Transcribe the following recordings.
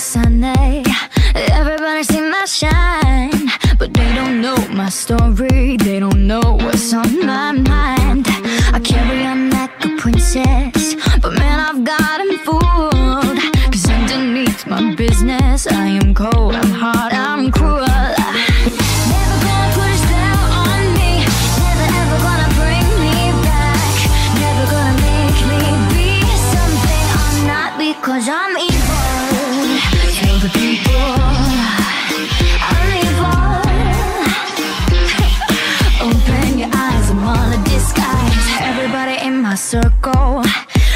Sunday Everybody see my shine But they don't know my story. They don't know what's on my mind. I carry on like a princess But man, I've got them fooled. Cause underneath my business I am cold, I'm hard, I'm cruel. Cause I'm evil circle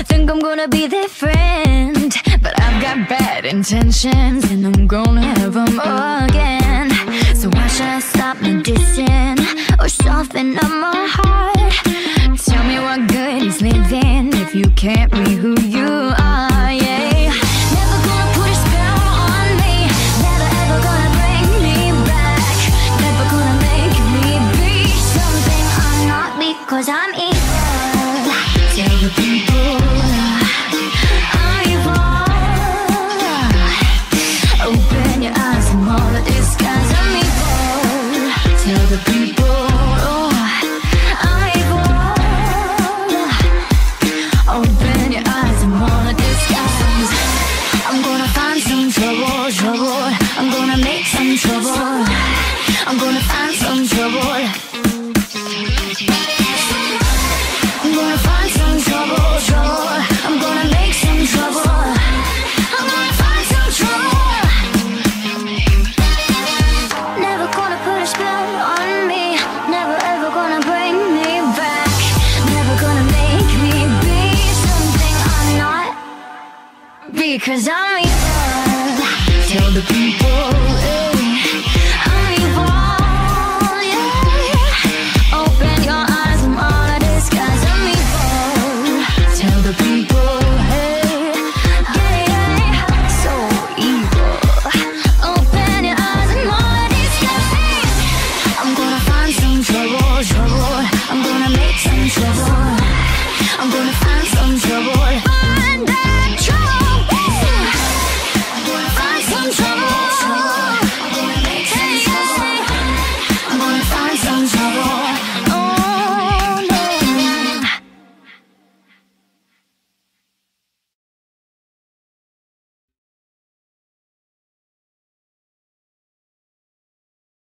think I'm gonna be their friend, but I've got bad intentions and I'm gonna have them again. So why should I stop dissing or soften up my heart? Tell me what good is living if you can't be who you are. Not because I'm evil. Tell the people I'm evil. Open your eyes, I'm all a disguise. I'm evil. Tell the people oh, I'm evil. Open your eyes, I'm all a disguise. I'm gonna find some trouble, trouble. I'm gonna make some trouble. I'm gonna find some trouble. because I'm evil. Tell the people.